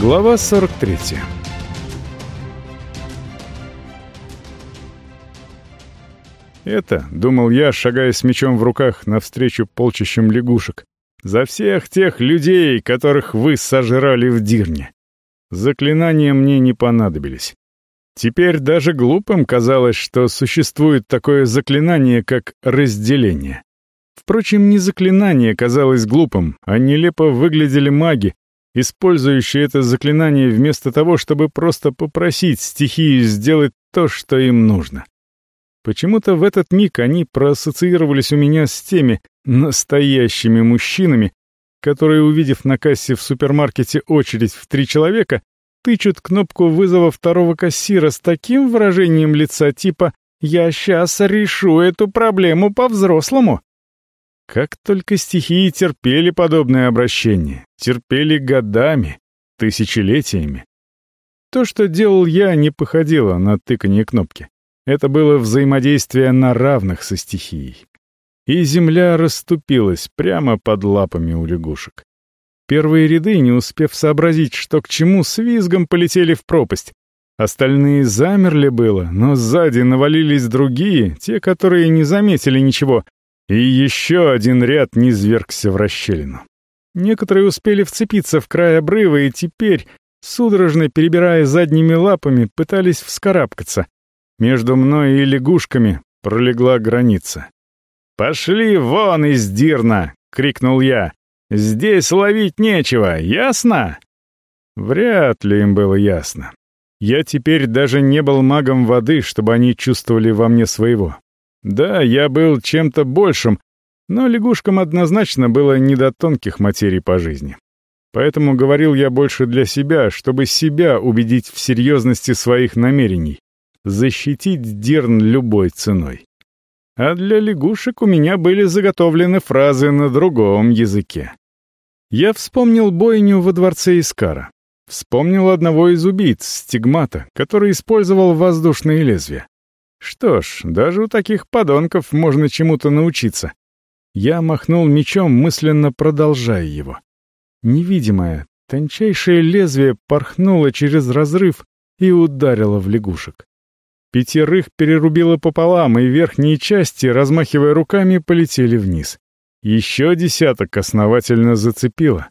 Глава 43 Это, думал я, шагая с мечом в руках навстречу полчищам лягушек, за всех тех людей, которых вы сожрали в Дирне. Заклинания мне не понадобились. Теперь даже глупым казалось, что существует такое заклинание, как разделение. Впрочем, не заклинание казалось глупым, а нелепо выглядели маги, использующие это заклинание вместо того, чтобы просто попросить стихию сделать то, что им нужно. Почему-то в этот миг они проассоциировались у меня с теми настоящими мужчинами, которые, увидев на кассе в супермаркете очередь в три человека, тычут кнопку вызова второго кассира с таким выражением лица типа «Я сейчас решу эту проблему по-взрослому». Как только стихии терпели подобное обращение, терпели годами, тысячелетиями. То, что делал я, не походило на тыканье кнопки. Это было взаимодействие на равных со стихией. И земля расступилась прямо под лапами у лягушек. Первые ряды, не успев сообразить, что к чему, с визгом полетели в пропасть. Остальные замерли было, но сзади навалились другие, те, которые не заметили ничего, и еще один ряд низвергся в расщелину. Некоторые успели вцепиться в край обрыва и теперь, судорожно перебирая задними лапами, пытались вскарабкаться, между мной и лягушками пролегла граница. «Пошли вон из Дирна!» — крикнул я. «Здесь ловить нечего, ясно?» Вряд ли им было ясно. Я теперь даже не был магом воды, чтобы они чувствовали во мне своего. Да, я был чем-то большим, но лягушкам однозначно было не до тонких материй по жизни. Поэтому говорил я больше для себя, чтобы себя убедить в серьезности своих намерений, защитить Дирн любой ценой. А для лягушек у меня были заготовлены фразы на другом языке. Я вспомнил бойню во дворце Искара. Вспомнил одного из убийц, стигмата, который использовал воздушные лезвия. Что ж, даже у таких подонков можно чему-то научиться. Я махнул мечом, мысленно продолжая его. Невидимое, тончайшее лезвие порхнуло через разрыв и ударило в лягушек. Пятерых перерубило пополам, и верхние части, размахивая руками, полетели вниз. Еще десяток основательно зацепило.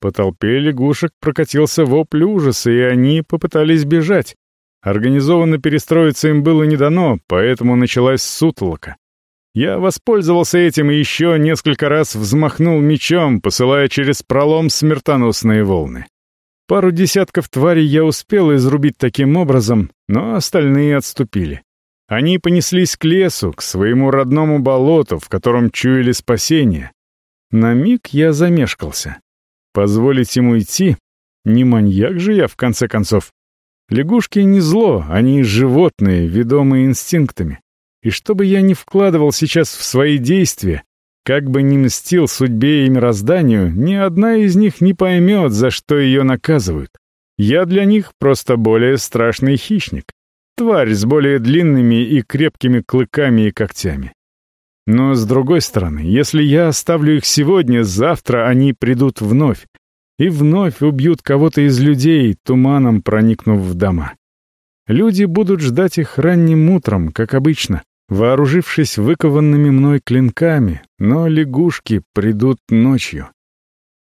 По толпе лягушек прокатился вопль ужаса, и они попытались бежать. Организованно перестроиться им было не дано, поэтому началась сутолока. Я воспользовался этим и еще несколько раз взмахнул мечом, посылая через пролом смертоносные волны. Пару десятков тварей я успел изрубить таким образом, но остальные отступили. Они понеслись к лесу, к своему родному болоту, в котором чуяли спасение. На миг я замешкался. Позволить ему идти? Не маньяк же я, в конце концов. Лягушки не зло, они животные, ведомые инстинктами. И что бы я ни вкладывал сейчас в свои действия, как бы ни мстил судьбе и мирозданию, ни одна из них не поймет, за что ее наказывают. Я для них просто более страшный хищник. Тварь с более длинными и крепкими клыками и когтями. Но, с другой стороны, если я оставлю их сегодня, завтра они придут вновь. И вновь убьют кого-то из людей, туманом проникнув в дома. Люди будут ждать их ранним утром, как обычно, вооружившись выкованными мной клинками, но лягушки придут ночью.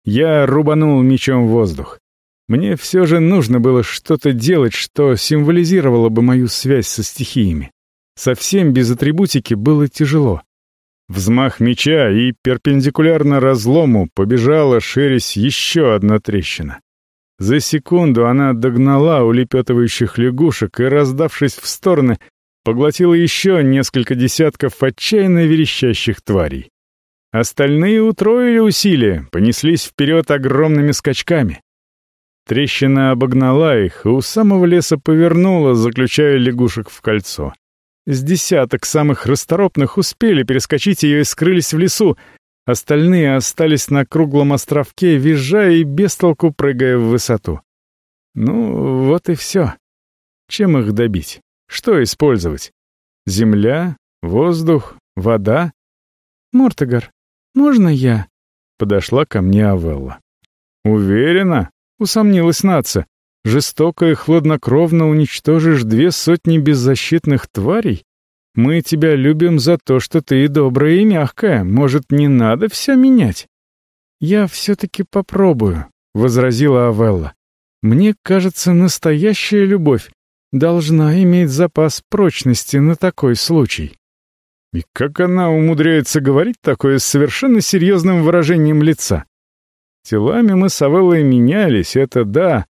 Я рубанул мечом воздух. Мне все же нужно было что-то делать, что символизировало бы мою связь со стихиями. Совсем без атрибутики было тяжело. Взмах меча, и перпендикулярно разлому побежала, шерясь, еще одна трещина. За секунду она догнала улепетывающих лягушек и, раздавшись в стороны, поглотила еще несколько десятков отчаянно верещащих тварей. Остальные утроили усилия, понеслись вперед огромными скачками. Трещина обогнала их и у самого леса повернула, заключая лягушек в кольцо. С десяток самых расторопных успели перескочить ее и скрылись в лесу, остальные остались на круглом островке, визжая и бестолку прыгая в высоту. Ну, вот и все. Чем их добить? Что использовать? Земля? Воздух? Вода? «Мортогар, можно я?» Подошла ко мне Авелла. «Уверена?» усомнилась нация. Жестоко и хладнокровно уничтожишь две сотни беззащитных тварей? Мы тебя любим за то, что ты добрая и мягкая. Может, не надо все менять?» «Я все-таки попробую», — возразила Авелла. «Мне кажется, настоящая любовь должна иметь запас прочности на такой случай». И как она умудряется говорить такое с совершенно серьезным выражением лица? Телами мы с Авеллой менялись, это да,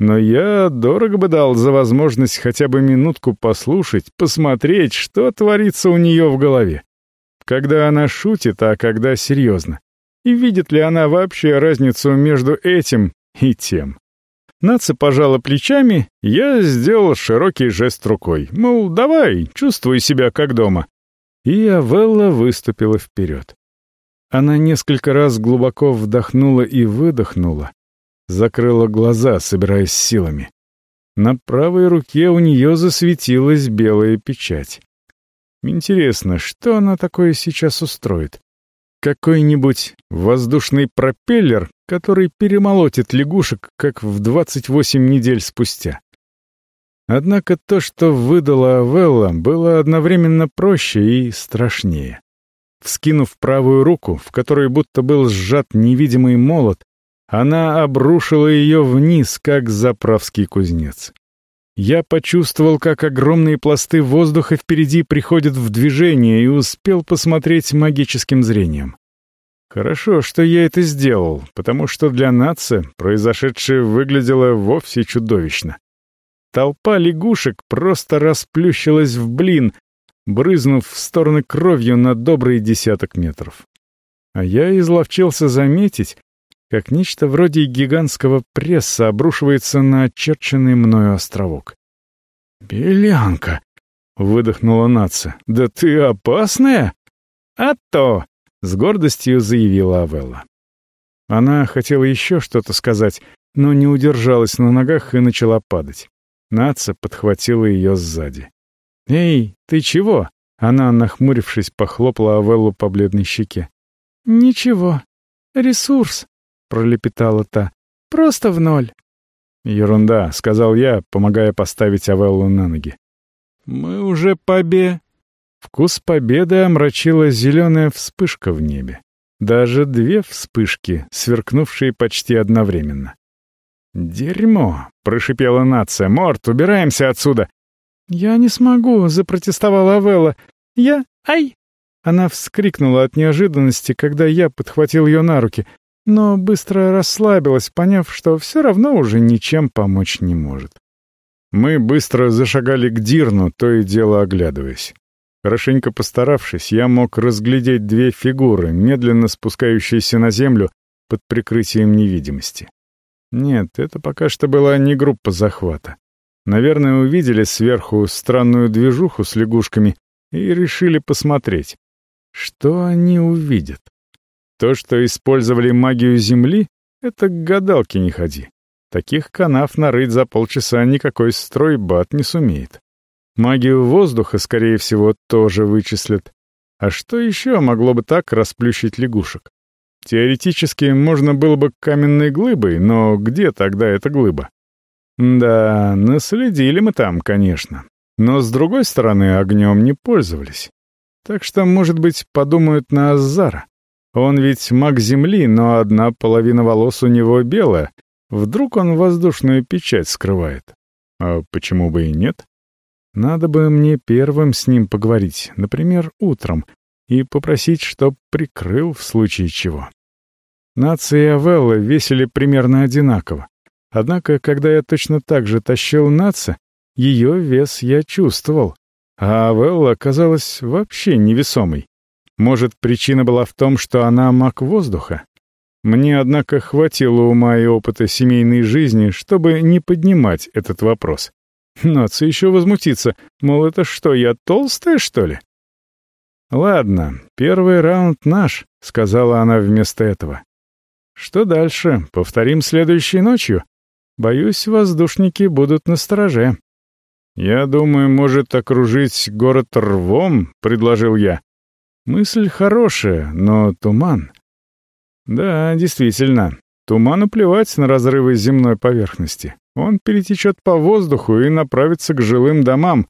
но я дорого бы дал за возможность хотя бы минутку послушать, посмотреть, что творится у нее в голове. Когда она шутит, а когда серьезно. И видит ли она вообще разницу между этим и тем? Наца пожала плечами, я сделал широкий жест рукой, мол, давай, чувствуй себя как дома. И Авелла выступила вперед. Она несколько раз глубоко вдохнула и выдохнула, закрыла глаза, собираясь силами. На правой руке у нее засветилась белая печать. Интересно, что она такое сейчас устроит? какой-нибудь воздушный пропеллер, который перемолотит лягушек, как в 28 недель спустя. Однако то, что выдала Авелла, было одновременно проще и страшнее. Вскинув правую руку, в которой будто был сжат невидимый молот, она обрушила ее вниз, как заправский кузнец. Я почувствовал, как огромные пласты воздуха впереди приходят в движение и успел посмотреть магическим зрением. Хорошо, что я это сделал, потому что для нации произошедшее выглядело вовсе чудовищно. Толпа лягушек просто расплющилась в блин, брызнув в стороны кровью на добрый десяток метров. А я изловчился заметить, как нечто вроде гигантского пресса обрушивается на очерченный мною островок. «Белянка!» — выдохнула нация. «Да ты опасная!» «А то!» — с гордостью заявила Авелла. Она хотела еще что-то сказать, но не удержалась на ногах и начала падать. Наца подхватила ее сзади. «Эй, ты чего?» Она, нахмурившись, похлопала Авеллу по бледной щеке. «Ничего. Ресурс пролепетала та. «Просто в ноль». «Ерунда», — сказал я, помогая поставить Авеллу на ноги. «Мы уже побе...» Вкус победы омрачила зеленая вспышка в небе. Даже две вспышки, сверкнувшие почти одновременно. «Дерьмо!» — прошипела нация. «Морт, убираемся отсюда!» «Я не смогу!» — запротестовала Авелла. «Я... Ай!» Она вскрикнула от неожиданности, когда я подхватил ее на руки но быстро расслабилась, поняв, что все равно уже ничем помочь не может. Мы быстро зашагали к Дирну, то и дело оглядываясь. Хорошенько постаравшись, я мог разглядеть две фигуры, медленно спускающиеся на землю под прикрытием невидимости. Нет, это пока что была не группа захвата. Наверное, увидели сверху странную движуху с лягушками и решили посмотреть. Что они увидят? То, что использовали магию Земли, это к гадалке не ходи. Таких канав нарыть за полчаса никакой стройбат не сумеет. Магию воздуха, скорее всего, тоже вычислят. А что еще могло бы так расплющить лягушек? Теоретически можно было бы каменной глыбой, но где тогда эта глыба? Да, наследили мы там, конечно. Но, с другой стороны, огнем не пользовались. Так что, может быть, подумают на Азара. Он ведь маг Земли, но одна половина волос у него белая. Вдруг он воздушную печать скрывает? А почему бы и нет? Надо бы мне первым с ним поговорить, например, утром, и попросить, чтоб прикрыл в случае чего. Нация и Авелла весили примерно одинаково. Однако, когда я точно так же тащил Наца, ее вес я чувствовал, а Авелла оказалась вообще невесомой. Может, причина была в том, что она маг воздуха? Мне, однако, хватило ума и опыта семейной жизни, чтобы не поднимать этот вопрос. Наца еще возмутиться, мол, это что, я толстая, что ли? «Ладно, первый раунд наш», — сказала она вместо этого. «Что дальше? Повторим следующей ночью? Боюсь, воздушники будут на стороже». «Я думаю, может окружить город рвом», — предложил я. Мысль хорошая, но туман. Да, действительно, Туману плевать на разрывы земной поверхности. Он перетечет по воздуху и направится к жилым домам.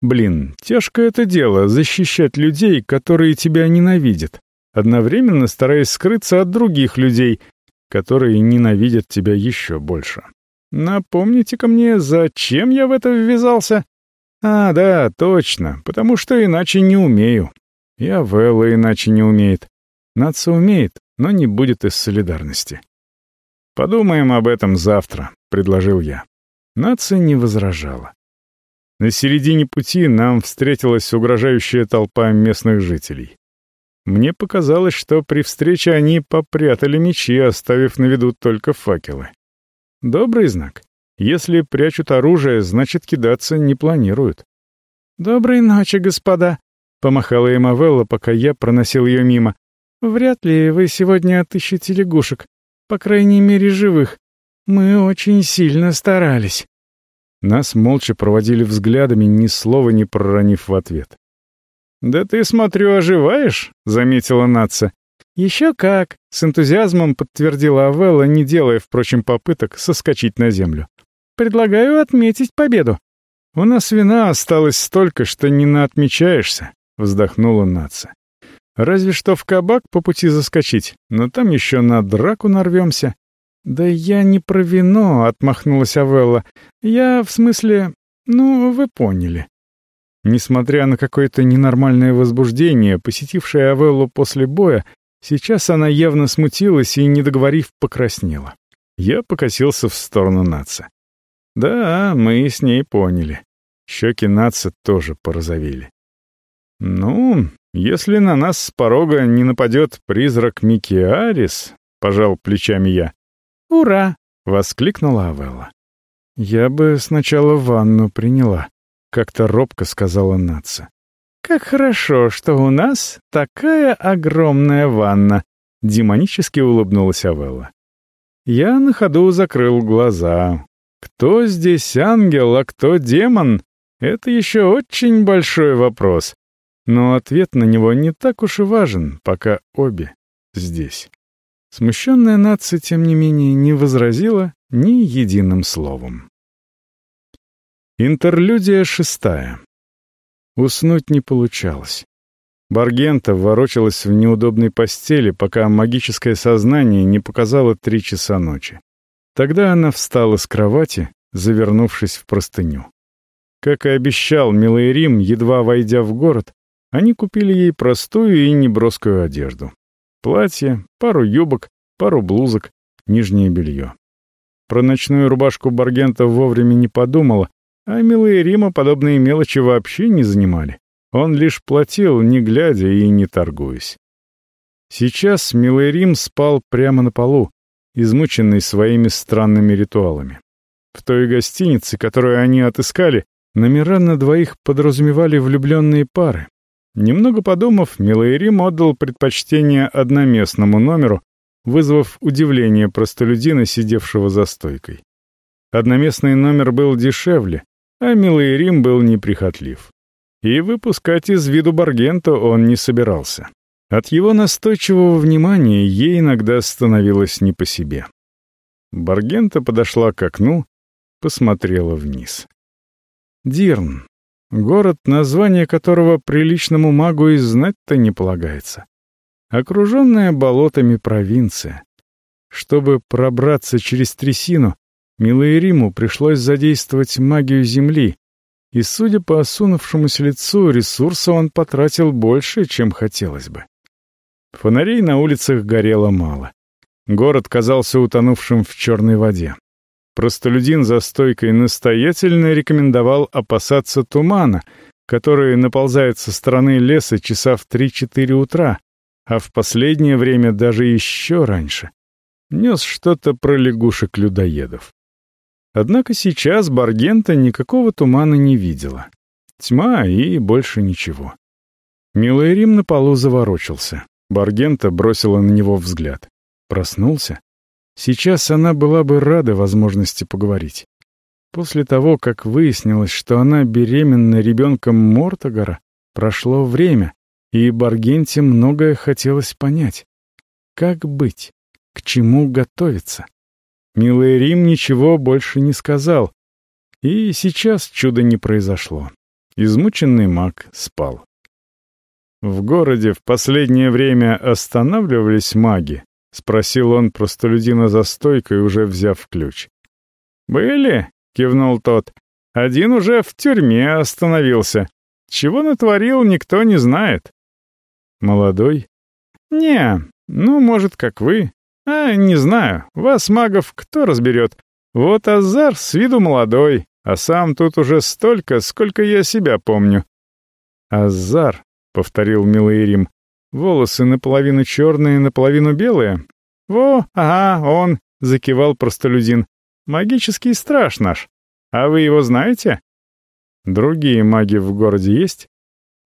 Блин, тяжко это дело — защищать людей, которые тебя ненавидят, одновременно стараясь скрыться от других людей, которые ненавидят тебя еще больше. Напомните-ка мне, зачем я в это ввязался? А, да, точно, потому что иначе не умею. И Авелла иначе не умеет. Наца умеет, но не будет из солидарности. «Подумаем об этом завтра», — предложил я. Нация не возражала. На середине пути нам встретилась угрожающая толпа местных жителей. Мне показалось, что при встрече они попрятали мечи, оставив на виду только факелы. Добрый знак. Если прячут оружие, значит, кидаться не планируют. «Доброй ночи, господа», — помахала им Авелла, пока я проносил ее мимо. «Вряд ли вы сегодня отыщете лягушек, по крайней мере, живых. Мы очень сильно старались». Нас молча проводили взглядами, ни слова не проронив в ответ. «Да ты, смотрю, оживаешь», — заметила Натса. «Еще как!» — с энтузиазмом подтвердила Авелла, не делая, впрочем, попыток соскочить на землю. «Предлагаю отметить победу». «У нас вина осталось столько, что не наотмечаешься», — вздохнула Натса. «Разве что в кабак по пути заскочить, но там еще на драку нарвемся». «Да я не про вино», — отмахнулась Авелла. «Я, в смысле... Ну, вы поняли». Несмотря на какое-то ненормальное возбуждение, посетившее Авеллу после боя, сейчас она явно смутилась и, не договорив, покраснела. Я покосился в сторону Наца. Да, мы с ней поняли. Щеки Наца тоже порозовели. «Ну, если на нас с порога не нападет призрак Микиарис», — пожал плечами я. «Ура!» — воскликнула Авелла. «Я бы сначала ванну приняла», как-то робко сказала Натса. «Как хорошо, что у нас такая огромная ванна!» — демонически улыбнулась Авелла. Я на ходу закрыл глаза. Кто здесь ангел, а кто демон? Это еще очень большой вопрос. Но ответ на него не так уж и важен, пока обе здесь. Смущенная нация, тем не менее, не возразила ни единым словом. Интерлюдия шестая. Уснуть не получалось. Баргента ворочалась в неудобной постели, пока магическое сознание не показало три часа ночи. Тогда она встала с кровати, завернувшись в простыню. Как и обещал милый Рим, едва войдя в город, они купили ей простую и неброскую одежду. Платье, пару юбок, пару блузок, нижнее белье. Про ночную рубашку Баргента вовремя не подумала, а милые Рима подобные мелочи вообще не занимали. Он лишь платил, не глядя и не торгуясь. Сейчас милый Рим спал прямо на полу, измученный своими странными ритуалами. В той гостинице, которую они отыскали, номера на двоих подразумевали влюбленные пары. Немного подумав, милый Рим отдал предпочтение одноместному номеру, вызвав удивление простолюдина, сидевшего за стойкой. Одноместный номер был дешевле, а милый Рим был неприхотлив. И выпускать из виду Баргента он не собирался. От его настойчивого внимания ей иногда становилось не по себе. Баргента подошла к окну, посмотрела вниз. Дирн. Город, название которого приличному магу и знать-то не полагается. Окруженная болотами провинция. Чтобы пробраться через трясину, Риму пришлось задействовать магию Земли, и, судя по осунувшемуся лицу, ресурса он потратил больше, чем хотелось бы. Фонарей на улицах горело мало. Город казался утонувшим в черной воде. Простолюдин за стойкой настоятельно рекомендовал опасаться тумана, который наползает со стороны леса часа в 3-4 утра, а в последнее время даже еще раньше. Нес что-то про лягушек-людоедов. Однако сейчас Баргента никакого тумана не видела. Тьма и больше ничего. Милый Рим на полу заворочился. Баргента бросила на него взгляд. Проснулся? Сейчас она была бы рада возможности поговорить. После того, как выяснилось, что она беременна ребенком Мортогара, прошло время, и Баргенте многое хотелось понять. Как быть? К чему готовиться? Милый Рим ничего больше не сказал. И сейчас чудо не произошло. Измученный маг спал. «В городе в последнее время останавливались маги?» — спросил он простолюдина за стойкой, уже взяв ключ. «Были?» — кивнул тот. «Один уже в тюрьме остановился. Чего натворил, никто не знает». «Молодой?» «Не, ну, может, как вы. А, не знаю, вас, магов, кто разберет? Вот Азар с виду молодой, а сам тут уже столько, сколько я себя помню». «Азар», — повторил милый Рим, — «волосы наполовину черные, наполовину белые?» «Во, ага, он», — закивал простолюдин. «Магический страж наш. А вы его знаете?» «Другие маги в городе есть?»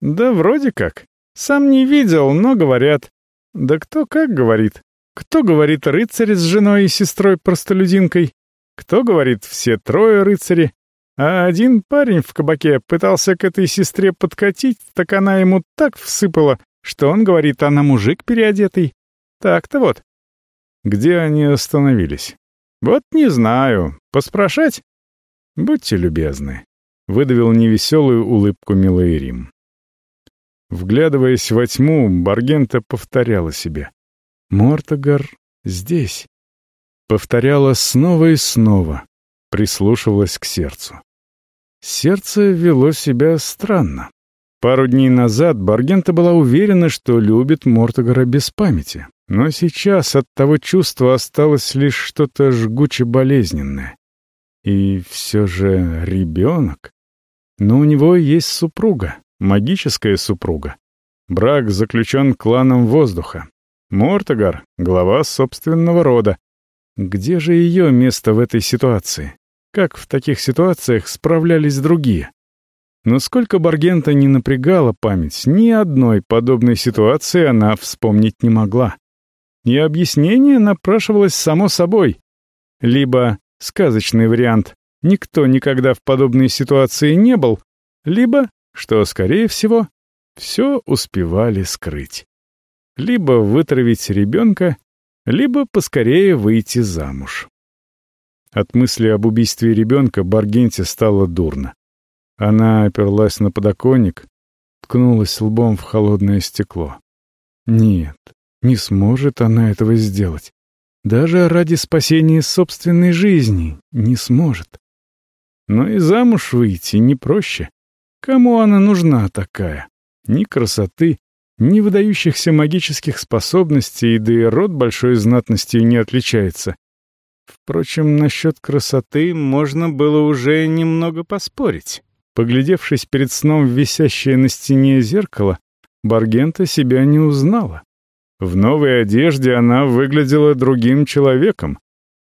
«Да вроде как. Сам не видел, но говорят. Да кто как говорит. Кто говорит рыцарь с женой и сестрой-простолюдинкой? Кто говорит все трое рыцари? А один парень в кабаке пытался к этой сестре подкатить, так она ему так всыпала, что он говорит, она мужик переодетый. Так-то вот. Где они остановились? Вот не знаю. Поспрашать? Будьте любезны. Выдавил невеселую улыбку милый Рим. Вглядываясь во тьму, Баргента повторяла себе. «Мортогар здесь». Повторяла снова и снова, прислушивалась к сердцу. Сердце вело себя странно. Пару дней назад Баргента была уверена, что любит Мортогара без памяти, но сейчас от того чувства осталось лишь что-то жгуче болезненное. И все же ребенок. Но у него есть супруга, магическая супруга. Брак заключен кланом воздуха. Мортогар — глава собственного рода. Где же ее место в этой ситуации? Как в таких ситуациях справлялись другие? Но сколько Баргента не напрягала память, ни одной подобной ситуации она вспомнить не могла. И объяснение напрашивалось само собой. Либо сказочный вариант «никто никогда в подобной ситуации не был», либо что, скорее всего, все успевали скрыть. Либо вытравить ребенка, либо поскорее выйти замуж. От мысли об убийстве ребенка Баргенте стало дурно. Она оперлась на подоконник, ткнулась лбом в холодное стекло. Нет, не сможет она этого сделать. Даже ради спасения собственной жизни не сможет. Но и замуж выйти не проще. Кому она нужна такая? Ни красоты, ни выдающихся магических способностей, да и род большой знатностью не отличается. Впрочем, насчет красоты можно было уже немного поспорить. Поглядевшись перед сном в висящее на стене зеркало, Баргента себя не узнала. В новой одежде она выглядела другим человеком.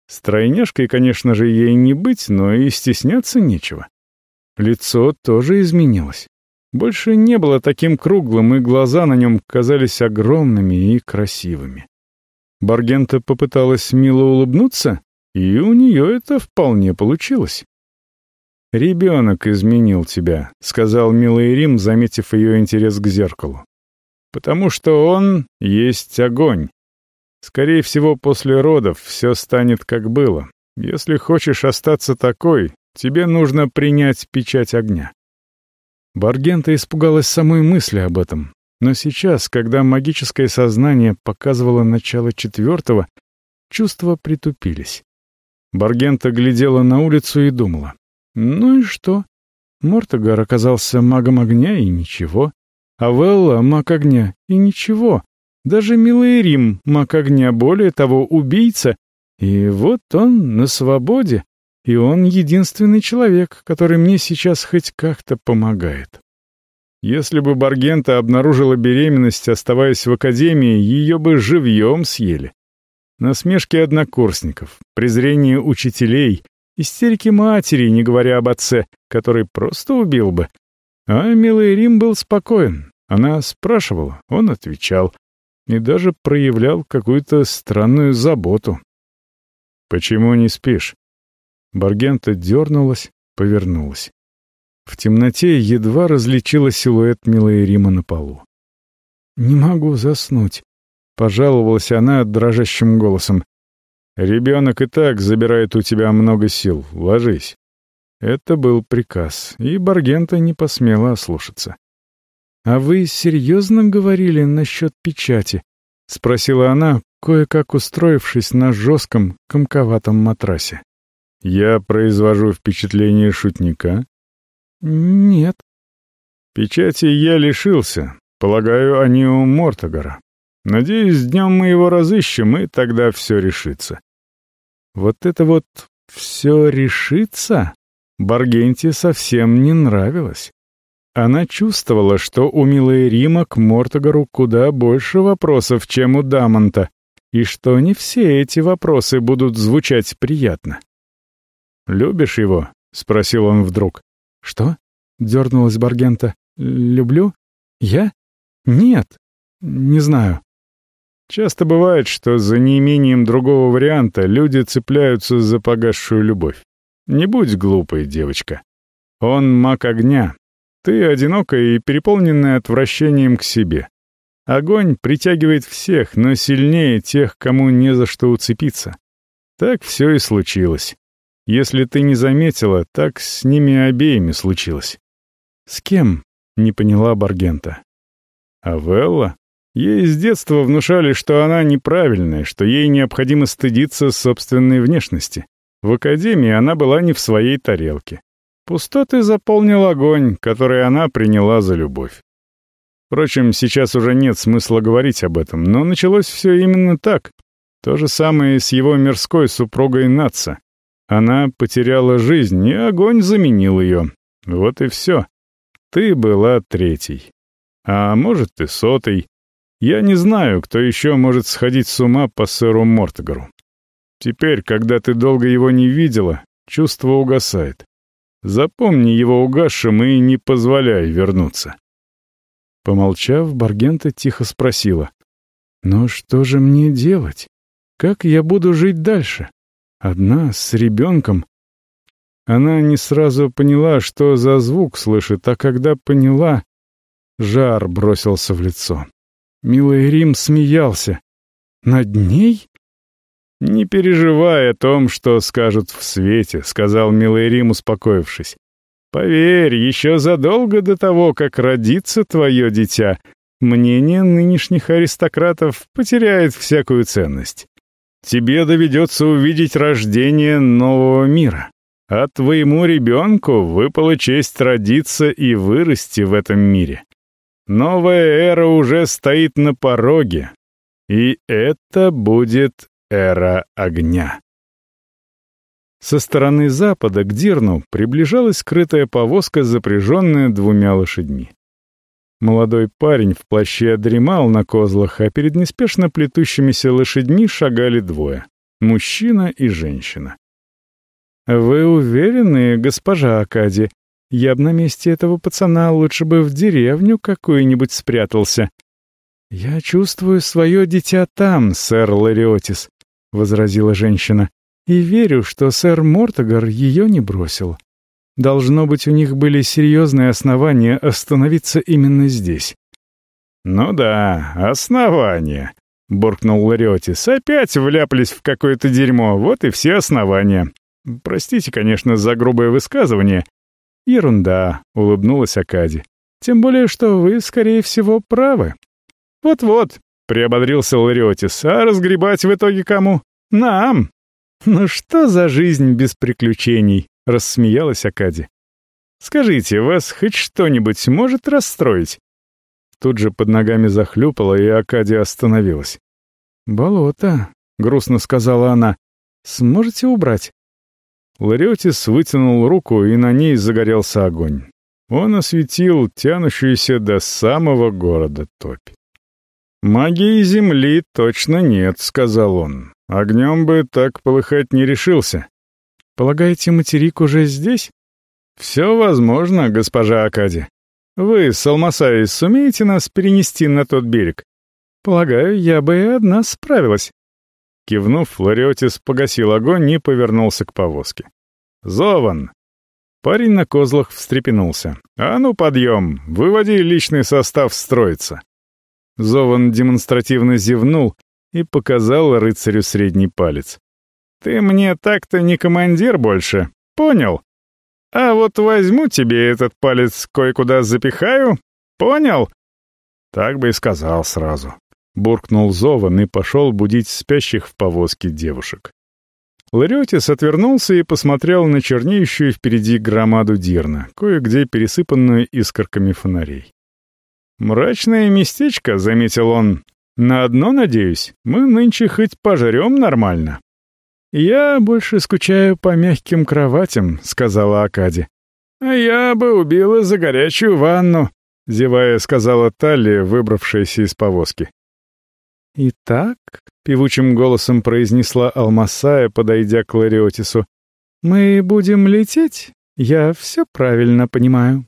Стройняшкой, конечно же, ей не быть, но и стесняться нечего. Лицо тоже изменилось. Больше не было таким круглым, и глаза на нем казались огромными и красивыми. Баргента попыталась мило улыбнуться, и у нее это вполне получилось. «Ребенок изменил тебя», — сказал милый Рим, заметив ее интерес к зеркалу. «Потому что он есть огонь. Скорее всего, после родов все станет как было. Если хочешь остаться такой, Тебе нужно принять печать огня». Баргента испугалась самой мысли об этом, но сейчас, когда магическое сознание показывало начало четвертого, чувства притупились. Баргента глядела на улицу и думала. «Ну и что? Мортогар оказался магом огня и ничего. А Велла — маг огня и ничего. Даже милый Рим — маг огня, более того, убийца. И вот он на свободе, и он единственный человек, который мне сейчас хоть как-то помогает. Если бы Баргента обнаружила беременность, оставаясь в академии, ее бы живьем съели. Насмешки однокурсников, презрение учителей, истерики матери, не говоря об отце, который просто убил бы. А милый Рим был спокоен. Она спрашивала, он отвечал. И даже проявлял какую-то странную заботу. «Почему не спишь?» Баргента дернулась, повернулась. В темноте едва различила силуэт милой Рима на полу. «Не могу заснуть. Пожаловалась она дрожащим голосом. «Ребенок и так забирает у тебя много сил. Ложись». Это был приказ, и Баргента не посмела ослушаться. «А вы серьезно говорили насчет печати?» — спросила она, кое-как устроившись на жестком, комковатом матрасе. «Я произвожу впечатление шутника?» «Нет». «Печати я лишился. Полагаю, они у Мортогара. Надеюсь, днем мы его разыщем, и тогда все решится». «Вот это вот все решится?» Баргенте совсем не нравилось. Она чувствовала, что у милой Рима к Мортогару куда больше вопросов, чем у Дамонта, и что не все эти вопросы будут звучать приятно. «Любишь его?» — спросил он вдруг. «Что?» — дернулась Баргента. «Люблю? Я? Нет. Не знаю». Часто бывает, что за неимением другого варианта люди цепляются за погасшую любовь. Не будь глупой, девочка. Он маг огня. Ты одинокая и переполненная отвращением к себе. Огонь притягивает всех, но сильнее тех, кому не за что уцепиться. Так все и случилось. Если ты не заметила, так с ними обеими случилось. С кем? Не поняла Баргента. А Велла? Ей с детства внушали, что она неправильная, что ей необходимо стыдиться собственной внешности. В академии она была не в своей тарелке. Пустоты заполнил огонь, который она приняла за любовь. Впрочем, сейчас уже нет смысла говорить об этом, но началось все именно так. То же самое с его мирской супругой Натса. Она потеряла жизнь, и огонь заменил ее. Вот и все. Ты была третий. А может, и сотый. Я не знаю, кто еще может сходить с ума по сэру Мортогару. Теперь, когда ты долго его не видела, чувство угасает. Запомни его угасшим и не позволяй вернуться». Помолчав, Баргента тихо спросила. «Но что же мне делать? Как я буду жить дальше? Одна, с ребенком?» Она не сразу поняла, что за звук слышит, а когда поняла, жар бросился в лицо. Милый Рим смеялся. «Над ней?» «Не переживай о том, что скажут в свете», — сказал милый Рим, успокоившись. «Поверь, еще задолго до того, как родится твое дитя, мнение нынешних аристократов потеряет всякую ценность. Тебе доведется увидеть рождение нового мира, а твоему ребенку выпала честь родиться и вырасти в этом мире. Новая эра уже стоит на пороге, и это будет Эра огня. Со стороны запада к Дирну приближалась скрытая повозка, запряженная двумя лошадьми. Молодой парень в плаще дремал на козлах, а перед неспешно плетущимися лошадьми шагали двое — мужчина и женщина. «Вы уверены, госпожа Акади? Я б на месте этого пацана лучше бы в деревню какую-нибудь спрятался». «Я чувствую свое дитя там, сэр Лариотис», — возразила женщина, — «и верю, что сэр Мортогар ее не бросил. Должно быть, у них были серьезные основания остановиться именно здесь». «Ну да, основания», — буркнул Лариотис. «Опять вляпались в какое-то дерьмо, вот и все основания. Простите, конечно, за грубое высказывание». «Ерунда», — улыбнулась Акади. «Тем более, что вы, скорее всего, правы». «Вот-вот», Приободрился Лариотис. «А разгребать в итоге кому? Нам!» «Ну что за жизнь без приключений?» — рассмеялась Акади. «Скажите, вас хоть что-нибудь может расстроить?» Тут же под ногами захлюпала, и Акади остановилась. «Болото», — грустно сказала она. «Сможете убрать?» Лариотис вытянул руку, и на ней загорелся огонь. Он осветил тянущуюся до самого города топь. «Магии Земли точно нет», — сказал он. «Огнем бы так полыхать не решился». «Полагаете, материк уже здесь?» «Все возможно, госпожа Акади. Вы, Салмасаи, сумеете нас перенести на тот берег?» «Полагаю, я бы и одна справилась». Кивнув, Лариотис погасил огонь и повернулся к повозке. «Зован!» Парень на козлах встрепенулся. «А ну, подъем! Выводи личный состав строиться!» Зован демонстративно зевнул и показал рыцарю средний палец. «Ты мне так-то не командир больше, понял? А вот возьму тебе этот палец кое-куда запихаю, понял?» Так бы и сказал сразу. Буркнул Зован и пошел будить спящих в повозке девушек. Лариотис отвернулся и посмотрел на чернеющую впереди громаду Дирна, кое-где пересыпанную искорками фонарей. «Мрачное местечко», — заметил он. «На одно, надеюсь, мы нынче хоть пожрем нормально». «Я больше скучаю по мягким кроватям», — сказала Акади. «А я бы убила за горячую ванну», — зевая сказала Талли, выбравшаяся из повозки. «Итак», — певучим голосом произнесла Алмасая, подойдя к Лариотису, — «мы будем лететь? Я все правильно понимаю».